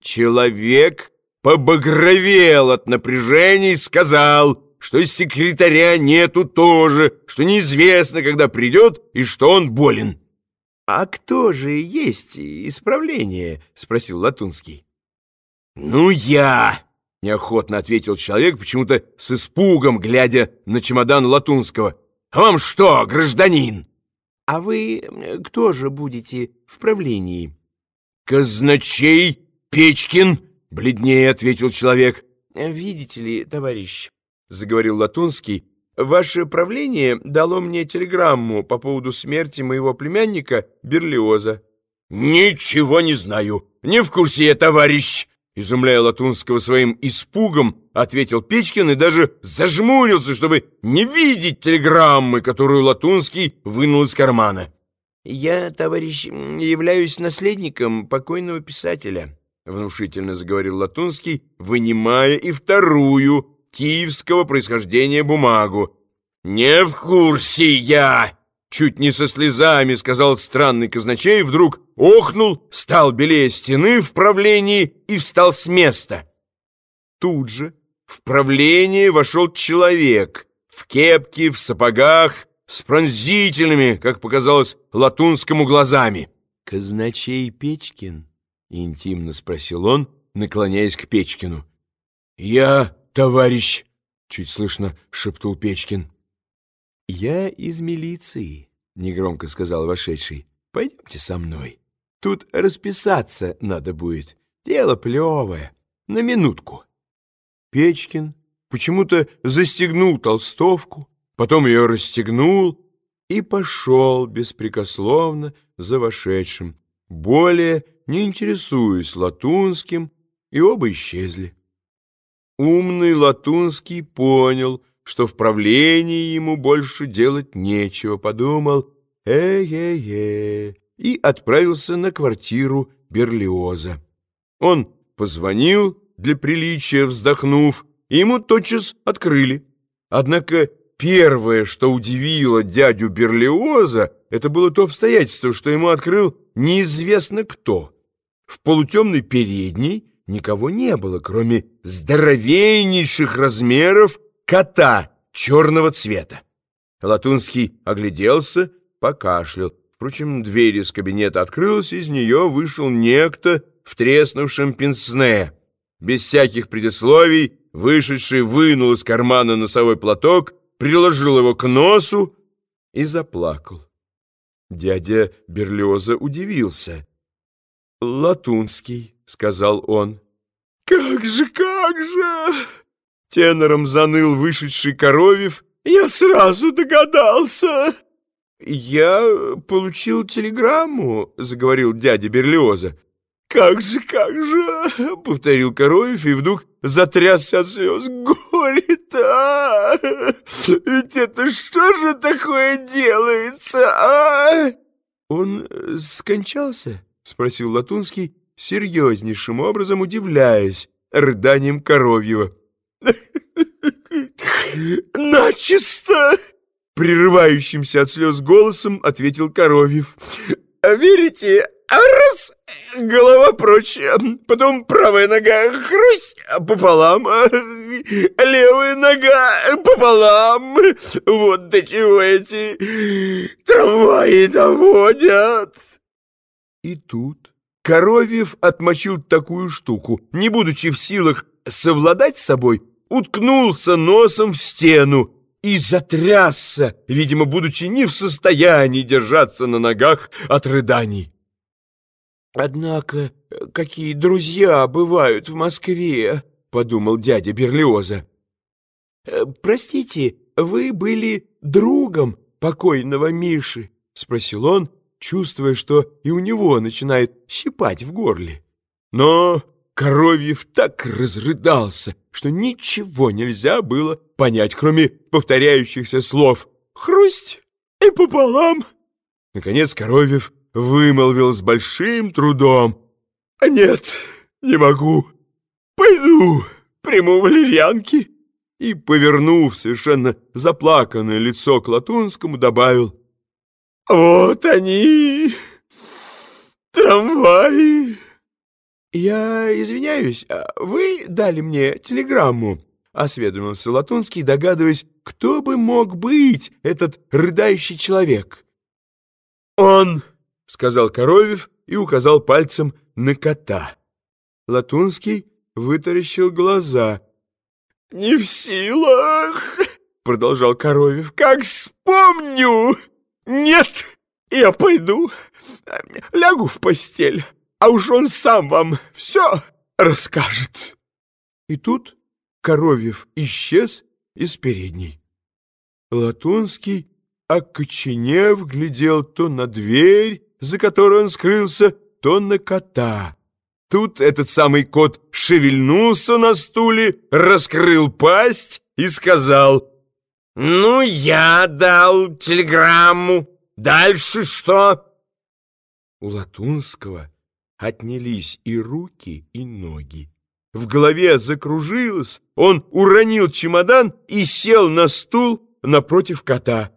Человек побагровел от напряжения и сказал, что секретаря нету тоже, что неизвестно, когда придет и что он болен. «А кто же есть исправление?» — спросил Латунский. «Ну, я!» — неохотно ответил человек, почему-то с испугом, глядя на чемодан Латунского. «А вам что, гражданин?» «А вы кто же будете в правлении?» «Казначей Печкин!» — бледнее ответил человек. «Видите ли, товарищ», — заговорил Латунский, «ваше правление дало мне телеграмму по поводу смерти моего племянника Берлиоза». «Ничего не знаю, не в курсе я, товарищ!» Изумляя Латунского своим испугом, ответил Печкин и даже зажмурился, чтобы не видеть телеграммы, которую Латунский вынул из кармана. «Я, товарищ, являюсь наследником покойного писателя», — внушительно заговорил Латунский, вынимая и вторую киевского происхождения бумагу. «Не в курсе я!» Чуть не со слезами, сказал странный казначей, вдруг охнул, стал белее стены в правлении и встал с места. Тут же в правление вошел человек в кепке, в сапогах, с пронзительными, как показалось Латунскому, глазами. «Казначей Печкин?» — интимно спросил он, наклоняясь к Печкину. «Я, товарищ!» — чуть слышно шептул Печкин. «Я из милиции», — негромко сказал вошедший. «Пойдемте со мной. Тут расписаться надо будет. Дело плевое. На минутку». Печкин почему-то застегнул толстовку, потом ее расстегнул и пошел беспрекословно за вошедшим, более не интересуясь Латунским, и оба исчезли. Умный Латунский понял, что в правлении ему больше делать нечего, подумал «э-е-е» и отправился на квартиру Берлиоза. Он позвонил, для приличия вздохнув, и ему тотчас открыли. Однако первое, что удивило дядю Берлиоза, это было то обстоятельство, что ему открыл неизвестно кто. В полутемной передней никого не было, кроме здоровеннейших размеров кота черного цвета. Латунский огляделся, покашлял. Впрочем, дверь из кабинета открылась, из нее вышел некто в треснувшем пенсне. Без всяких предисловий вышедший вынул из кармана носовой платок, приложил его к носу и заплакал. Дядя Берлиоза удивился. «Латунский», — сказал он. «Как же, как же!» Тенором заныл вышедший Коровьев. «Я сразу догадался!» «Я получил телеграмму», — заговорил дядя Берлиоза. «Как же, как же!» — повторил Коровьев и вдруг затрясся от слез. «Горе-то! Ведь это что же такое делается, а?» «Он скончался?» — спросил Латунский, серьезнейшим образом удивляясь рыданием Коровьева. «Начисто!» Прерывающимся от слез голосом ответил Коровьев. «А «Верите, а раз, голова прочь, потом правая нога, хрусь, пополам, а левая нога пополам. Вот до чего эти трамваи доводят». И тут Коровьев отмочил такую штуку, не будучи в силах совладать с собой, уткнулся носом в стену и затрясся, видимо, будучи не в состоянии держаться на ногах от рыданий. «Однако, какие друзья бывают в Москве!» — подумал дядя Берлиоза. «Э, «Простите, вы были другом покойного Миши?» — спросил он, чувствуя, что и у него начинает щипать в горле. Но Коровьев так разрыдался, что ничего нельзя было понять, кроме повторяющихся слов «хрусть» и «пополам». Наконец Коровьев вымолвил с большим трудом «Нет, не могу, пойду, приму валерьянки» и, повернув совершенно заплаканное лицо к Латунскому, добавил «Вот они, трамваи». «Я извиняюсь, а вы дали мне телеграмму?» — осведомился Латунский, догадываясь, кто бы мог быть этот рыдающий человек. «Он!» — сказал Коровьев и указал пальцем на кота. Латунский вытаращил глаза. «Не в силах!» — продолжал Коровьев. «Как вспомню! Нет, я пойду, лягу в постель, а уж он сам вам все расскажет». И тут Коровьев исчез из передней. Латунский, окоченев, глядел то на дверь, за которой он скрылся, то на кота. Тут этот самый кот шевельнулся на стуле, раскрыл пасть и сказал, «Ну, я дал телеграмму. Дальше что?» У Латунского отнялись и руки, и ноги. В голове закружилось, он уронил чемодан и сел на стул напротив кота.